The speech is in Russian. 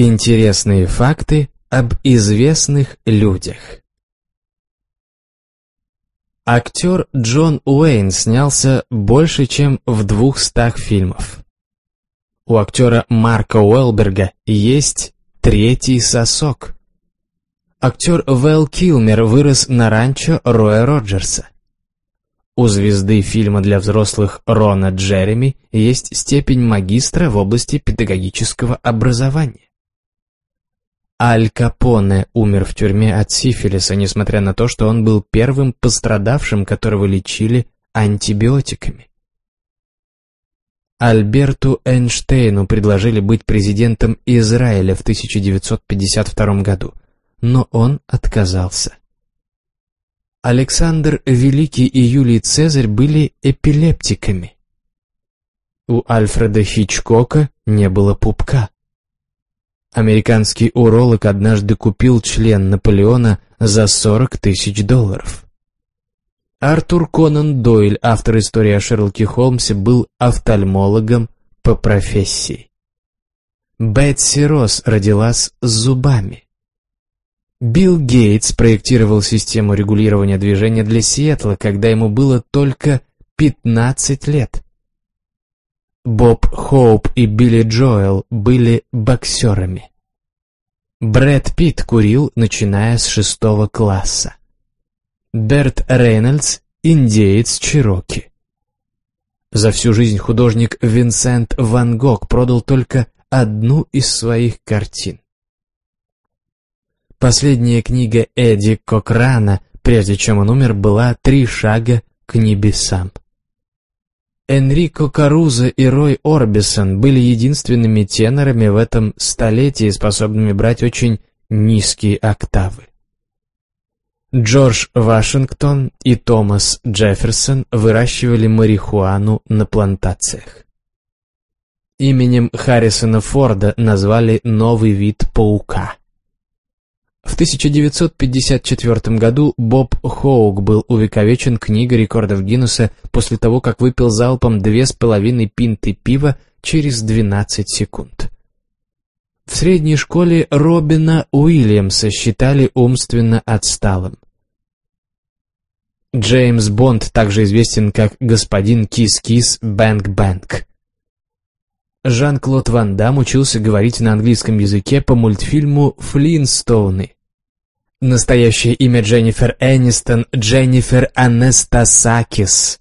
Интересные факты об известных людях. Актер Джон Уэйн снялся больше, чем в двухстах фильмов. У актера Марка Уэлберга есть третий сосок. Актер Вэл Килмер вырос на ранчо Роя Роджерса. У звезды фильма для взрослых Рона Джереми есть степень магистра в области педагогического образования. Аль Капоне умер в тюрьме от сифилиса, несмотря на то, что он был первым пострадавшим, которого лечили антибиотиками. Альберту Эйнштейну предложили быть президентом Израиля в 1952 году, но он отказался. Александр Великий и Юлий Цезарь были эпилептиками. У Альфреда Хичкока не было пупка. Американский уролог однажды купил член Наполеона за 40 тысяч долларов. Артур Конан Дойль, автор истории о Шерлоке Холмсе, был офтальмологом по профессии. Бетси Росс родилась с зубами. Билл Гейтс проектировал систему регулирования движения для Сиэтла, когда ему было только 15 лет. Боб Хоуп и Билли Джоэл были боксерами. Брэд Питт курил, начиная с шестого класса. Берт Рейнольдс – индеец Чироки. За всю жизнь художник Винсент Ван Гог продал только одну из своих картин. Последняя книга Эдди Кокрана, прежде чем он умер, была «Три шага к небесам». Энрико Карузо и Рой Орбисон были единственными тенорами в этом столетии, способными брать очень низкие октавы. Джордж Вашингтон и Томас Джефферсон выращивали марихуану на плантациях. Именем Харрисона Форда назвали новый вид паука. В 1954 году Боб Хоук был увековечен книгой рекордов Гиннесса после того, как выпил залпом две с половиной пинты пива через 12 секунд. В средней школе Робина Уильямса считали умственно отсталым. Джеймс Бонд также известен как господин Kiss Kiss Bang Bang. Жан-Клод Ван Дам учился говорить на английском языке по мультфильму «Флинстоуны». Настоящее имя Дженнифер Энистон – Дженнифер Анестасакис.